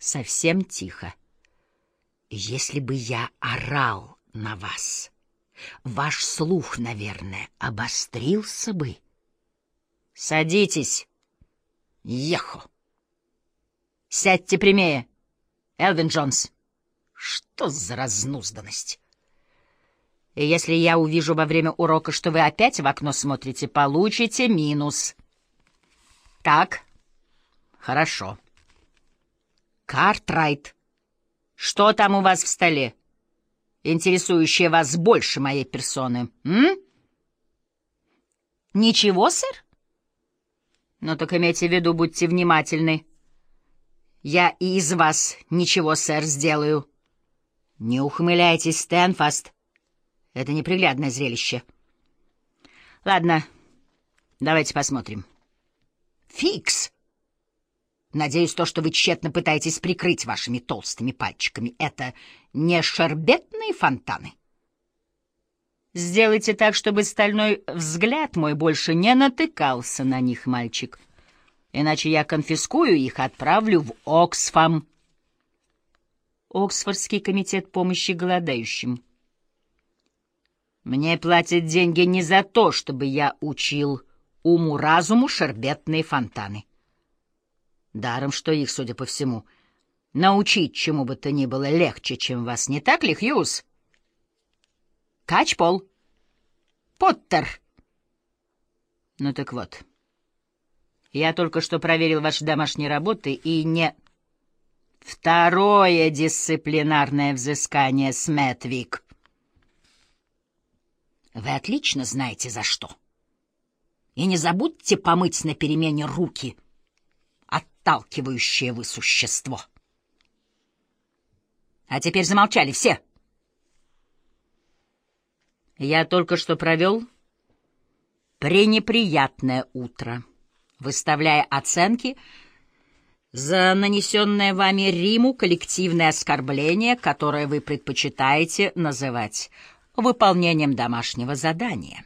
совсем тихо. Если бы я орал на вас, ваш слух, наверное, обострился бы. Садитесь, Ехо. Сядьте прямее, Элвин Джонс. Что за разнузданность? И если я увижу во время урока, что вы опять в окно смотрите, получите минус. Так, хорошо. Картрайт, что там у вас в столе, интересующее вас больше моей персоны, м? Ничего, сэр? Ну так имейте в виду, будьте внимательны. Я и из вас ничего, сэр, сделаю. Не ухмыляйтесь, Стэнфаст. Это неприглядное зрелище. Ладно, давайте посмотрим. Фикс! Надеюсь, то, что вы тщетно пытаетесь прикрыть вашими толстыми пальчиками, это не шербетные фонтаны. Сделайте так, чтобы стальной взгляд мой больше не натыкался на них, мальчик. Иначе я конфискую их и отправлю в Оксфам. Оксфордский комитет помощи голодающим. Мне платят деньги не за то, чтобы я учил уму-разуму шербетные фонтаны. Даром, что их, судя по всему, научить чему бы то ни было легче, чем вас, не так ли, Хьюз? Качпол. Поттер. Ну так вот. Я только что проверил ваши домашние работы и не... Второе дисциплинарное взыскание, Сметвик. Вы отлично знаете, за что. И не забудьте помыть на перемене руки, отталкивающее вы существо. А теперь замолчали все. Я только что провел пренеприятное утро, выставляя оценки за нанесенное вами Риму коллективное оскорбление, которое вы предпочитаете называть выполнением домашнего задания.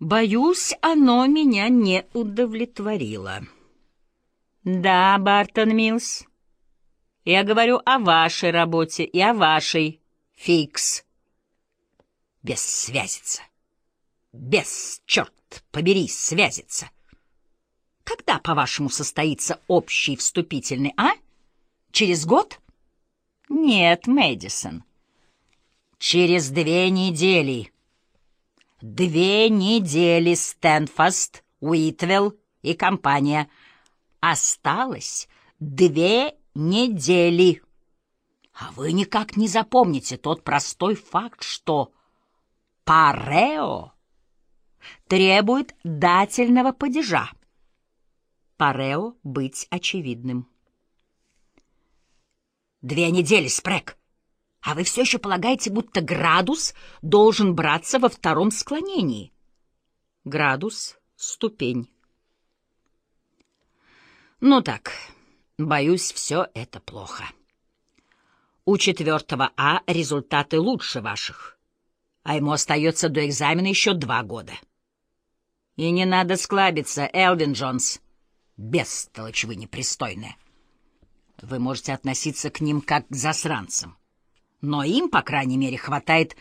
Боюсь, оно меня не удовлетворило. Да, Бартон Милс, я говорю о вашей работе и о вашей, Фикс. Без связица. Без, черт побери, связица. Когда, по-вашему, состоится общий вступительный, а? Через год? Нет, Мэдисон. Через две недели. Две недели Стэнфаст, Уитвелл и компания. Осталось две недели. А вы никак не запомните тот простой факт, что Парео требует дательного падежа. Парео быть очевидным. Две недели, Спрек. А вы все еще полагаете, будто градус должен браться во втором склонении? Градус — ступень. Ну так, боюсь, все это плохо. У четвертого А результаты лучше ваших, а ему остается до экзамена еще два года. И не надо склабиться, Элвин Джонс. Бестолочь вы непристойная. Вы можете относиться к ним как к засранцам но им, по крайней мере, хватает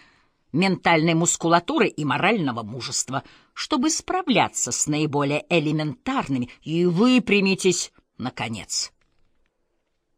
ментальной мускулатуры и морального мужества, чтобы справляться с наиболее элементарными, и выпрямитесь, наконец.